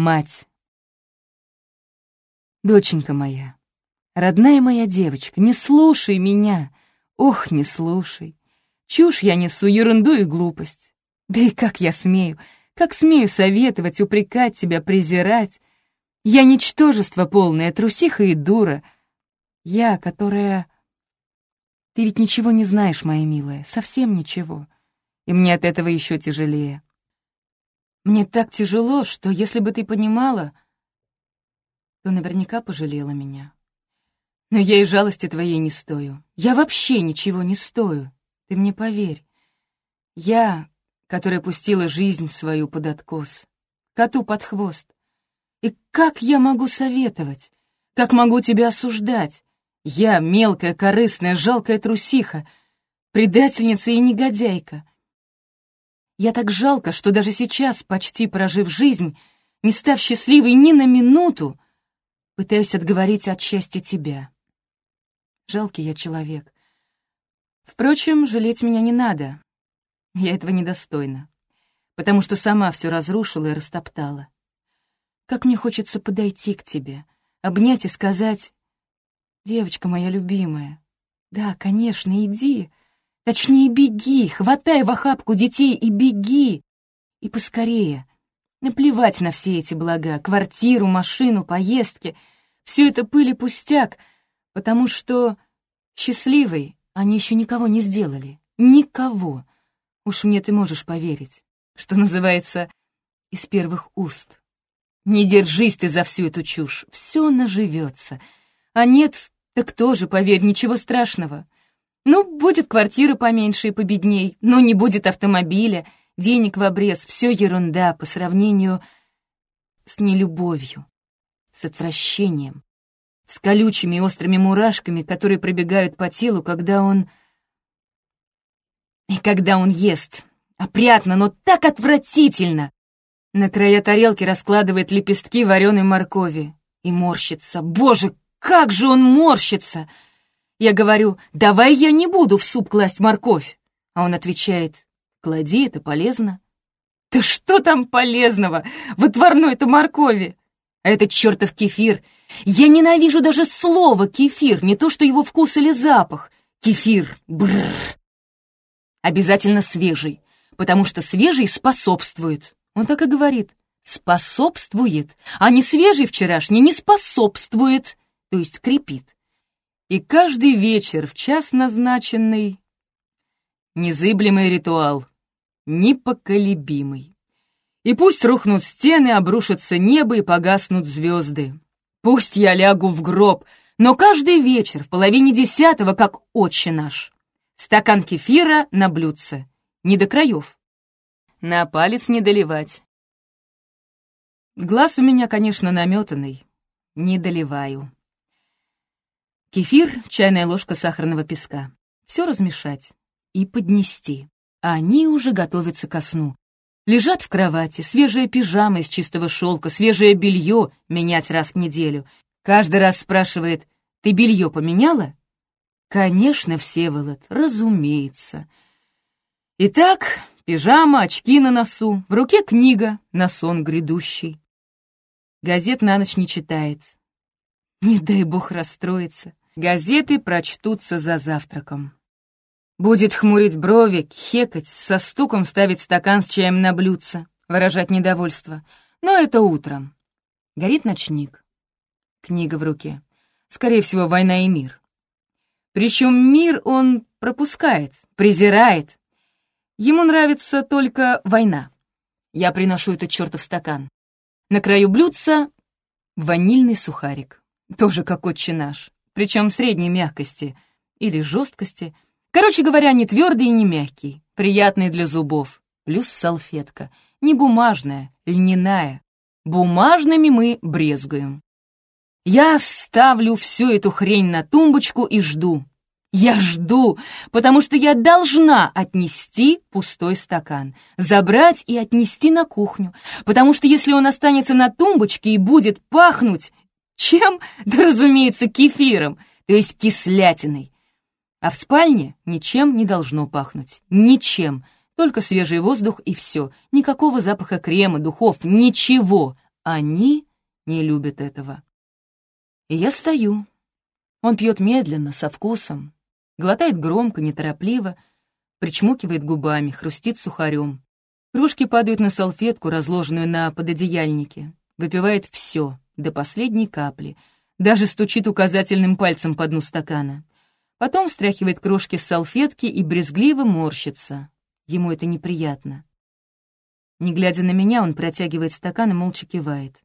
Мать. Доченька моя, родная моя девочка, не слушай меня. Ох, не слушай. Чушь я несу, ерунду и глупость. Да и как я смею, как смею советовать, упрекать тебя, презирать. Я ничтожество полное, трусиха и дура. Я, которая... Ты ведь ничего не знаешь, моя милая, совсем ничего. И мне от этого еще тяжелее. Мне так тяжело, что если бы ты понимала, то наверняка пожалела меня. Но я и жалости твоей не стою. Я вообще ничего не стою. Ты мне поверь. Я, которая пустила жизнь свою под откос, коту под хвост. И как я могу советовать? Как могу тебя осуждать? Я мелкая, корыстная, жалкая трусиха, предательница и негодяйка. Я так жалко, что даже сейчас, почти прожив жизнь, не став счастливой ни на минуту, пытаюсь отговорить от счастья тебя. Жалкий я человек. Впрочем, жалеть меня не надо. Я этого недостойна, потому что сама все разрушила и растоптала. Как мне хочется подойти к тебе, обнять и сказать, «Девочка моя любимая, да, конечно, иди, Точнее, беги, хватай в охапку детей и беги. И поскорее. Наплевать на все эти блага, квартиру, машину, поездки. Все это пыль и пустяк, потому что счастливой они еще никого не сделали. Никого. Уж мне ты можешь поверить, что называется из первых уст. Не держись ты за всю эту чушь, все наживется. А нет, так тоже, поверь, ничего страшного. Ну, будет квартира поменьше и победней, но не будет автомобиля, денег в обрез, все ерунда по сравнению с нелюбовью, с отвращением, с колючими острыми мурашками, которые пробегают по телу, когда он... И когда он ест. Опрятно, но так отвратительно. На края тарелки раскладывает лепестки вареной моркови и морщится. Боже, как же он морщится! Я говорю, давай я не буду в суп класть морковь. А он отвечает, клади, это полезно. Да что там полезного в отварной-то моркови? А этот чертов кефир. Я ненавижу даже слово «кефир», не то что его вкус или запах. Кефир. Бррр. Обязательно свежий, потому что свежий способствует. Он так и говорит. Способствует, а не свежий вчерашний не способствует, то есть крепит. И каждый вечер в час назначенный незыблемый ритуал, непоколебимый. И пусть рухнут стены, обрушатся небо и погаснут звезды. Пусть я лягу в гроб, но каждый вечер в половине десятого, как отче наш. Стакан кефира на блюдце, не до краев. На палец не доливать. Глаз у меня, конечно, наметанный, не доливаю. Кефир, чайная ложка сахарного песка. Все размешать и поднести. А они уже готовятся ко сну. Лежат в кровати, свежая пижама из чистого шелка, свежее белье менять раз в неделю. Каждый раз спрашивает, ты белье поменяла? Конечно, Всеволод, разумеется. Итак, пижама, очки на носу, в руке книга на сон грядущий. Газет на ночь не читает. Не дай бог расстроиться. Газеты прочтутся за завтраком. Будет хмурить брови, хекать, со стуком ставить стакан с чаем на блюдце, выражать недовольство. Но это утром. Горит ночник. Книга в руке. Скорее всего, «Война и мир». Причем мир он пропускает, презирает. Ему нравится только война. Я приношу этот чертов стакан. На краю блюдца ванильный сухарик. Тоже как отче наш причем средней мягкости или жесткости. Короче говоря, не твердый и не мягкий, приятный для зубов. Плюс салфетка, не бумажная, льняная. Бумажными мы брезгуем. Я вставлю всю эту хрень на тумбочку и жду. Я жду, потому что я должна отнести пустой стакан, забрать и отнести на кухню, потому что если он останется на тумбочке и будет пахнуть, чем? Да, разумеется, кефиром, то есть кислятиной. А в спальне ничем не должно пахнуть. Ничем. Только свежий воздух и все. Никакого запаха крема, духов, ничего. Они не любят этого. И я стою. Он пьет медленно, со вкусом, глотает громко, неторопливо, причмокивает губами, хрустит сухарем. Кружки падают на салфетку, разложенную на пододеяльнике. Выпивает все, до последней капли. Даже стучит указательным пальцем по дну стакана. Потом встряхивает крошки с салфетки и брезгливо морщится. Ему это неприятно. Не глядя на меня, он протягивает стакан и молча кивает.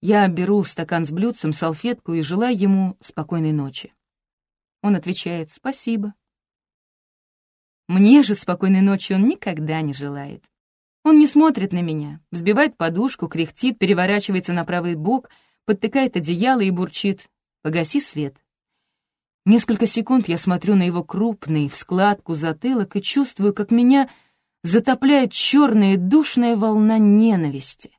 Я беру стакан с блюдцем, салфетку и желаю ему спокойной ночи. Он отвечает «Спасибо». Мне же спокойной ночи он никогда не желает. Он не смотрит на меня, взбивает подушку, кряхтит, переворачивается на правый бок, подтыкает одеяло и бурчит «Погаси свет». Несколько секунд я смотрю на его крупный, в складку затылок и чувствую, как меня затопляет черная душная волна ненависти.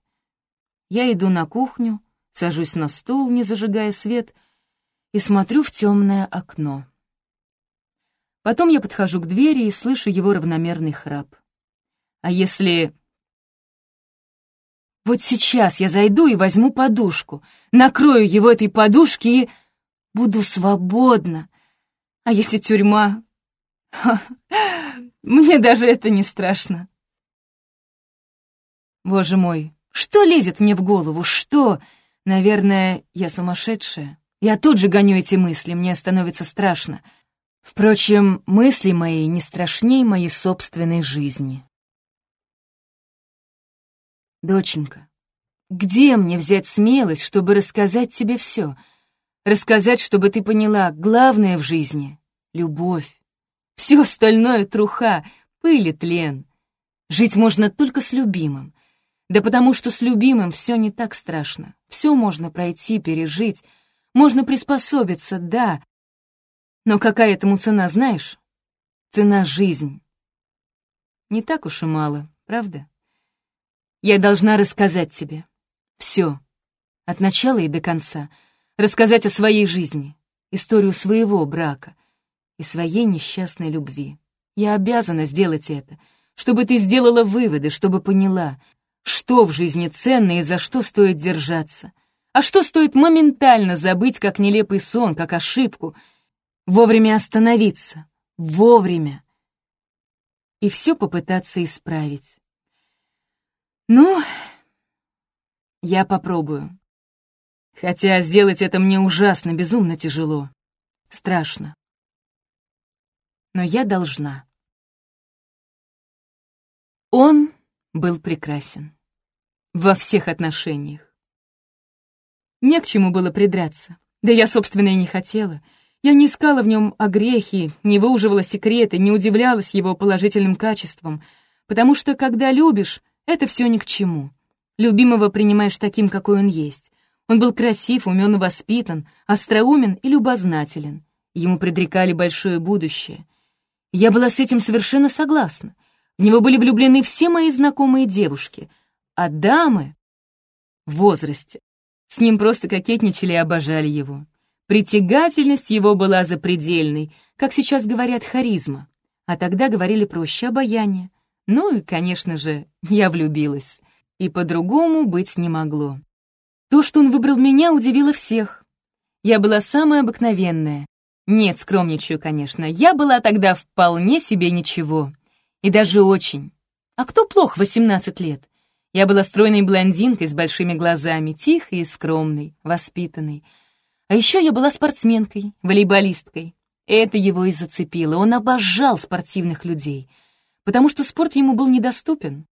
Я иду на кухню, сажусь на стул, не зажигая свет, и смотрю в темное окно. Потом я подхожу к двери и слышу его равномерный храп. А если... Вот сейчас я зайду и возьму подушку, накрою его этой подушки и... Буду свободна. А если тюрьма? Ха, мне даже это не страшно. Боже мой, что лезет мне в голову? Что? Наверное, я сумасшедшая. Я тут же гоню эти мысли, мне становится страшно. Впрочем, мысли мои не страшнее моей собственной жизни. Доченька, где мне взять смелость, чтобы рассказать тебе все — Рассказать, чтобы ты поняла, главное в жизни — любовь. Все остальное — труха, пыль и тлен. Жить можно только с любимым. Да потому что с любимым все не так страшно. Все можно пройти, пережить. Можно приспособиться, да. Но какая этому цена, знаешь? Цена — жизнь. Не так уж и мало, правда? Я должна рассказать тебе. Все. От начала и до конца — рассказать о своей жизни, историю своего брака и своей несчастной любви. Я обязана сделать это, чтобы ты сделала выводы, чтобы поняла, что в жизни ценно и за что стоит держаться, а что стоит моментально забыть, как нелепый сон, как ошибку, вовремя остановиться, вовремя, и все попытаться исправить. Ну, я попробую. Хотя сделать это мне ужасно, безумно тяжело. Страшно. Но я должна. Он был прекрасен. Во всех отношениях. Не к чему было придраться. Да я, собственно, и не хотела. Я не искала в нем огрехи, не выуживала секреты, не удивлялась его положительным качествам, потому что, когда любишь, это все ни к чему. Любимого принимаешь таким, какой он есть. Он был красив, умен и воспитан, остроумен и любознателен. Ему предрекали большое будущее. Я была с этим совершенно согласна. В него были влюблены все мои знакомые девушки, а дамы в возрасте с ним просто кокетничали и обожали его. Притягательность его была запредельной, как сейчас говорят, харизма, а тогда говорили проще обаяние. Ну и, конечно же, я влюбилась, и по-другому быть не могло. То, что он выбрал меня, удивило всех. Я была самая обыкновенная. Нет, скромничаю, конечно. Я была тогда вполне себе ничего. И даже очень. А кто плох в 18 лет? Я была стройной блондинкой с большими глазами, тихой и скромной, воспитанной. А еще я была спортсменкой, волейболисткой. Это его и зацепило. Он обожал спортивных людей, потому что спорт ему был недоступен.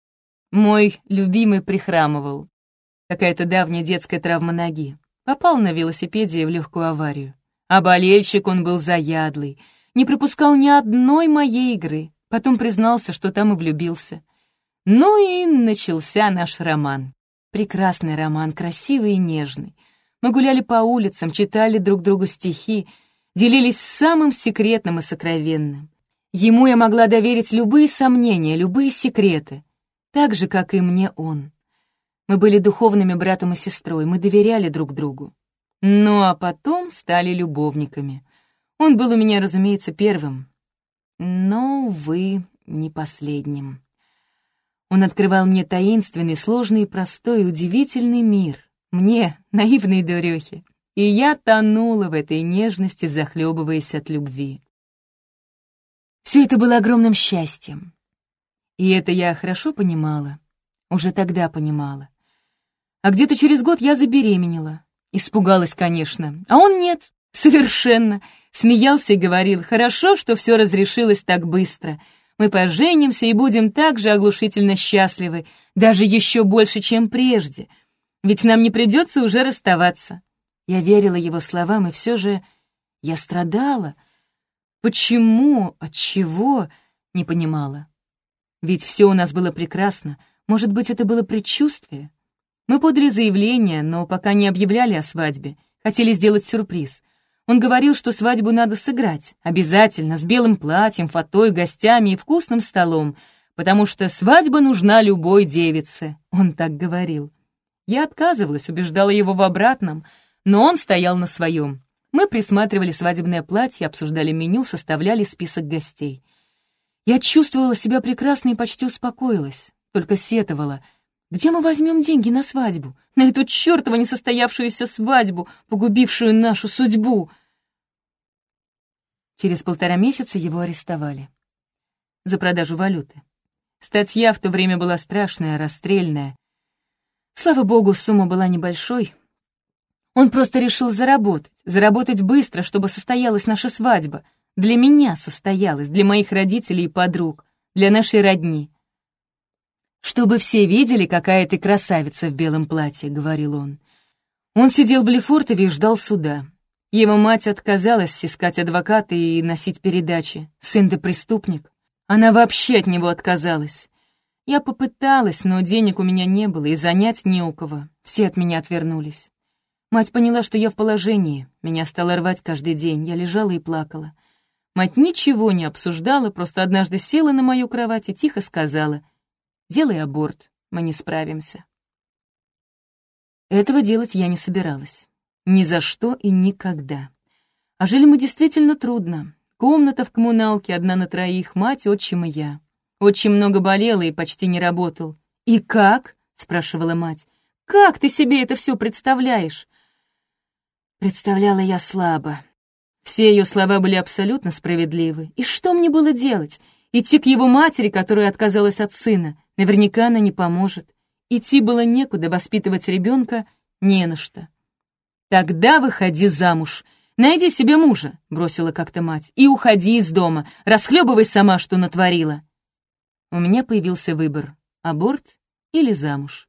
Мой любимый прихрамывал. Какая-то давняя детская травма ноги. Попал на велосипеде в легкую аварию. А болельщик он был заядлый, не пропускал ни одной моей игры. Потом признался, что там и влюбился. Ну и начался наш роман. Прекрасный роман, красивый и нежный. Мы гуляли по улицам, читали друг другу стихи, делились самым секретным и сокровенным. Ему я могла доверить любые сомнения, любые секреты, так же, как и мне он. Мы были духовными братом и сестрой, мы доверяли друг другу. Ну а потом стали любовниками. Он был у меня, разумеется, первым, но, увы, не последним. Он открывал мне таинственный, сложный, простой, удивительный мир. Мне, наивной дурехе. И я тонула в этой нежности, захлебываясь от любви. Все это было огромным счастьем. И это я хорошо понимала. Уже тогда понимала. А где-то через год я забеременела. Испугалась, конечно. А он нет, совершенно. Смеялся и говорил, хорошо, что все разрешилось так быстро. Мы поженимся и будем так же оглушительно счастливы, даже еще больше, чем прежде. Ведь нам не придется уже расставаться. Я верила его словам, и все же я страдала. Почему, от чего, не понимала. Ведь все у нас было прекрасно. Может быть, это было предчувствие? Мы подали заявление, но пока не объявляли о свадьбе. Хотели сделать сюрприз. Он говорил, что свадьбу надо сыграть. Обязательно, с белым платьем, фатой, гостями и вкусным столом. Потому что свадьба нужна любой девице. Он так говорил. Я отказывалась, убеждала его в обратном, но он стоял на своем. Мы присматривали свадебное платье, обсуждали меню, составляли список гостей. Я чувствовала себя прекрасно и почти успокоилась, только сетовала. Где мы возьмем деньги на свадьбу? На эту чертову несостоявшуюся свадьбу, погубившую нашу судьбу? Через полтора месяца его арестовали. За продажу валюты. Статья в то время была страшная, расстрельная. Слава богу, сумма была небольшой. Он просто решил заработать, заработать быстро, чтобы состоялась наша свадьба. Для меня состоялась, для моих родителей и подруг, для нашей родни. «Чтобы все видели, какая ты красавица в белом платье», — говорил он. Он сидел в Лефортове и ждал суда. Его мать отказалась искать адвоката и носить передачи. Сын-то преступник. Она вообще от него отказалась. Я попыталась, но денег у меня не было, и занять не у кого. Все от меня отвернулись. Мать поняла, что я в положении. Меня стало рвать каждый день. Я лежала и плакала. Мать ничего не обсуждала, просто однажды села на мою кровать и тихо сказала, «Делай аборт, мы не справимся». Этого делать я не собиралась. Ни за что и никогда. А жили мы действительно трудно. Комната в коммуналке, одна на троих, мать, отчим и я. Очень много болела и почти не работал. «И как?» — спрашивала мать. «Как ты себе это все представляешь?» Представляла я слабо. Все ее слова были абсолютно справедливы. И что мне было делать? Идти к его матери, которая отказалась от сына. Наверняка она не поможет. Идти было некуда, воспитывать ребенка не на что. «Тогда выходи замуж. Найди себе мужа», — бросила как-то мать, «и уходи из дома. Расхлебывай сама, что натворила». У меня появился выбор — аборт или замуж.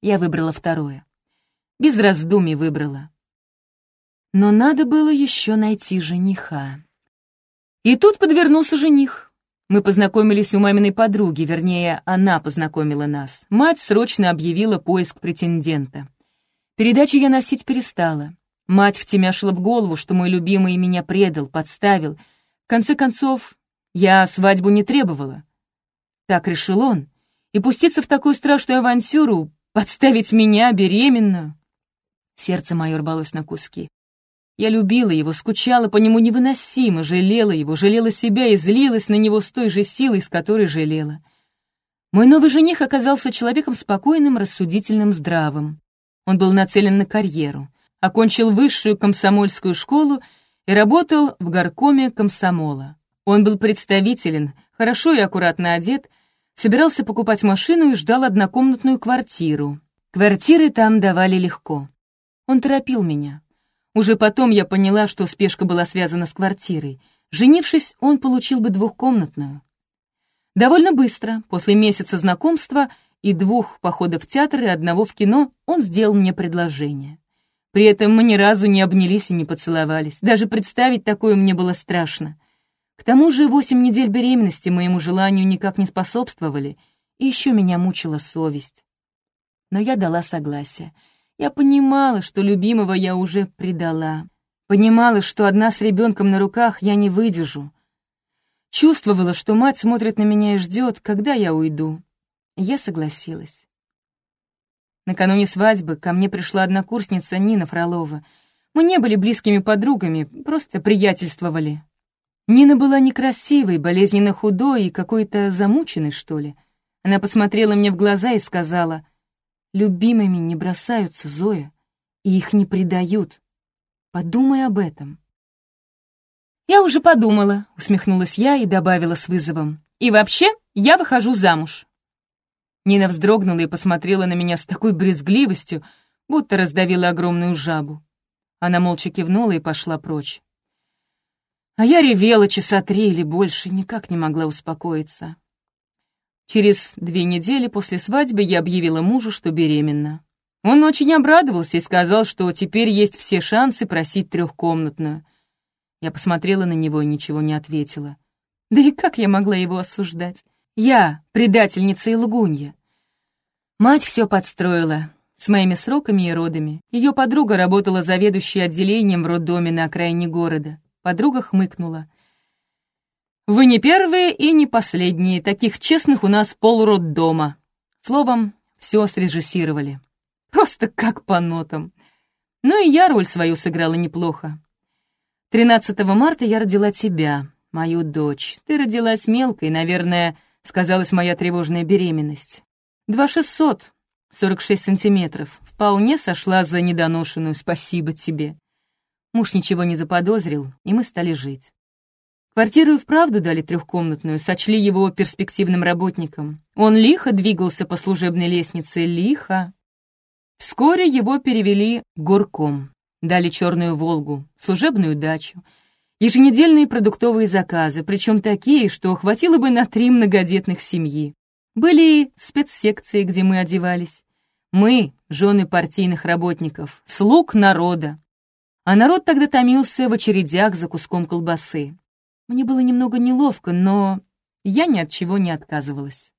Я выбрала второе. Без раздумий выбрала. Но надо было еще найти жениха. И тут подвернулся жених. Мы познакомились у маминой подруги, вернее, она познакомила нас. Мать срочно объявила поиск претендента. Передачи я носить перестала. Мать втемяшила в голову, что мой любимый меня предал, подставил. В конце концов, я свадьбу не требовала. Так решил он. И пуститься в такую страшную авантюру, подставить меня, беременную. Сердце мое рвалось на куски. Я любила его, скучала по нему невыносимо, жалела его, жалела себя и злилась на него с той же силой, с которой жалела. Мой новый жених оказался человеком спокойным, рассудительным, здравым. Он был нацелен на карьеру, окончил высшую комсомольскую школу и работал в горкоме комсомола. Он был представителен, хорошо и аккуратно одет, собирался покупать машину и ждал однокомнатную квартиру. Квартиры там давали легко. Он торопил меня. Уже потом я поняла, что спешка была связана с квартирой. Женившись, он получил бы двухкомнатную. Довольно быстро, после месяца знакомства и двух походов в театр и одного в кино, он сделал мне предложение. При этом мы ни разу не обнялись и не поцеловались. Даже представить такое мне было страшно. К тому же восемь недель беременности моему желанию никак не способствовали, и еще меня мучила совесть. Но я дала согласие. Я понимала, что любимого я уже предала. Понимала, что одна с ребенком на руках я не выдержу. Чувствовала, что мать смотрит на меня и ждет, когда я уйду. Я согласилась. Накануне свадьбы ко мне пришла однокурсница Нина Фролова. Мы не были близкими подругами, просто приятельствовали. Нина была некрасивой, болезненно худой и какой-то замученной, что ли. Она посмотрела мне в глаза и сказала, «Любимыми не бросаются, Зоя, и их не предают. Подумай об этом». «Я уже подумала», — усмехнулась я и добавила с вызовом. «И вообще, я выхожу замуж». Нина вздрогнула и посмотрела на меня с такой брезгливостью, будто раздавила огромную жабу. Она молча кивнула и пошла прочь. А я ревела часа три или больше, никак не могла успокоиться. Через две недели после свадьбы я объявила мужу, что беременна. Он очень обрадовался и сказал, что теперь есть все шансы просить трехкомнатную. Я посмотрела на него и ничего не ответила. Да и как я могла его осуждать? Я, предательница и лгунья. Мать все подстроила. С моими сроками и родами. Ее подруга работала заведующей отделением в роддоме на окраине города. Подруга хмыкнула. «Вы не первые и не последние. Таких честных у нас полроддома». Словом, все срежиссировали. Просто как по нотам. Ну и я роль свою сыграла неплохо. 13 марта я родила тебя, мою дочь. Ты родилась мелкой, наверное, сказалась моя тревожная беременность. Два шестьсот, сорок шесть сантиметров. Вполне сошла за недоношенную, спасибо тебе. Муж ничего не заподозрил, и мы стали жить. Квартиру и вправду дали трехкомнатную, сочли его перспективным работником. Он лихо двигался по служебной лестнице, лихо. Вскоре его перевели горком, дали черную «Волгу», служебную дачу, еженедельные продуктовые заказы, причем такие, что хватило бы на три многодетных семьи. Были спецсекции, где мы одевались. Мы, жены партийных работников, слуг народа, а народ тогда томился в очередях за куском колбасы. Мне было немного неловко, но я ни от чего не отказывалась.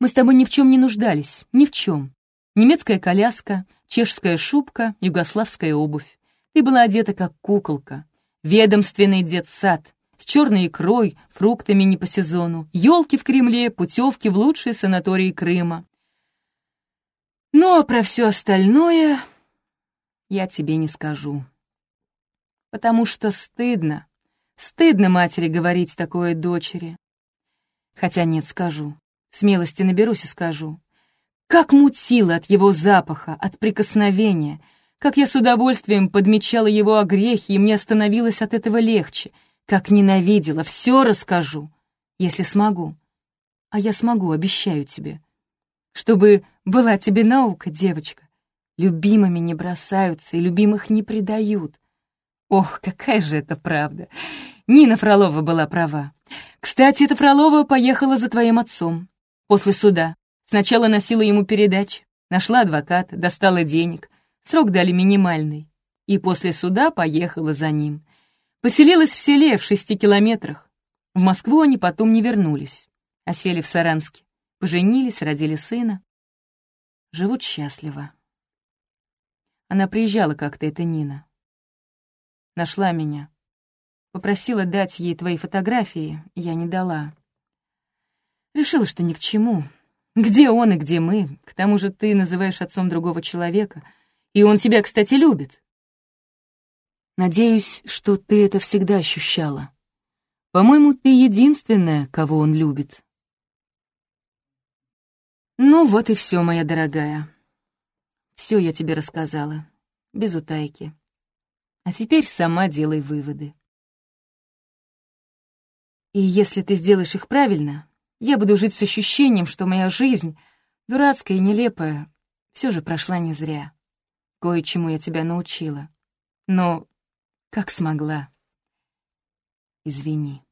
Мы с тобой ни в чем не нуждались, ни в чем. Немецкая коляска, чешская шубка, югославская обувь. Ты была одета как куколка. Ведомственный детсад с черной икрой, фруктами не по сезону, елки в Кремле, путевки в лучшие санатории Крыма. Ну а про все остальное я тебе не скажу. Потому что стыдно. Стыдно матери говорить такое дочери. Хотя нет, скажу. Смелости наберусь и скажу. Как мутило от его запаха, от прикосновения, как я с удовольствием подмечала его огрехи, и мне становилось от этого легче, как ненавидела, все расскажу, если смогу. А я смогу, обещаю тебе. Чтобы была тебе наука, девочка. Любимыми не бросаются и любимых не предают. Ох, какая же это правда. Нина Фролова была права. Кстати, эта Фролова поехала за твоим отцом. После суда. Сначала носила ему передачи, нашла адвоката, достала денег. Срок дали минимальный. И после суда поехала за ним. Поселилась в селе в шести километрах. В Москву они потом не вернулись, а сели в Саранске. Поженились, родили сына. Живут счастливо. Она приезжала как-то, это Нина. Нашла меня. Попросила дать ей твои фотографии, я не дала. Решила, что ни к чему. Где он и где мы? К тому же ты называешь отцом другого человека, и он тебя, кстати, любит. Надеюсь, что ты это всегда ощущала. По-моему, ты единственная, кого он любит. Ну вот и все, моя дорогая. Все я тебе рассказала, без утайки. А теперь сама делай выводы. И если ты сделаешь их правильно, я буду жить с ощущением, что моя жизнь, дурацкая и нелепая, все же прошла не зря. Кое-чему я тебя научила. Но как смогла. Извини.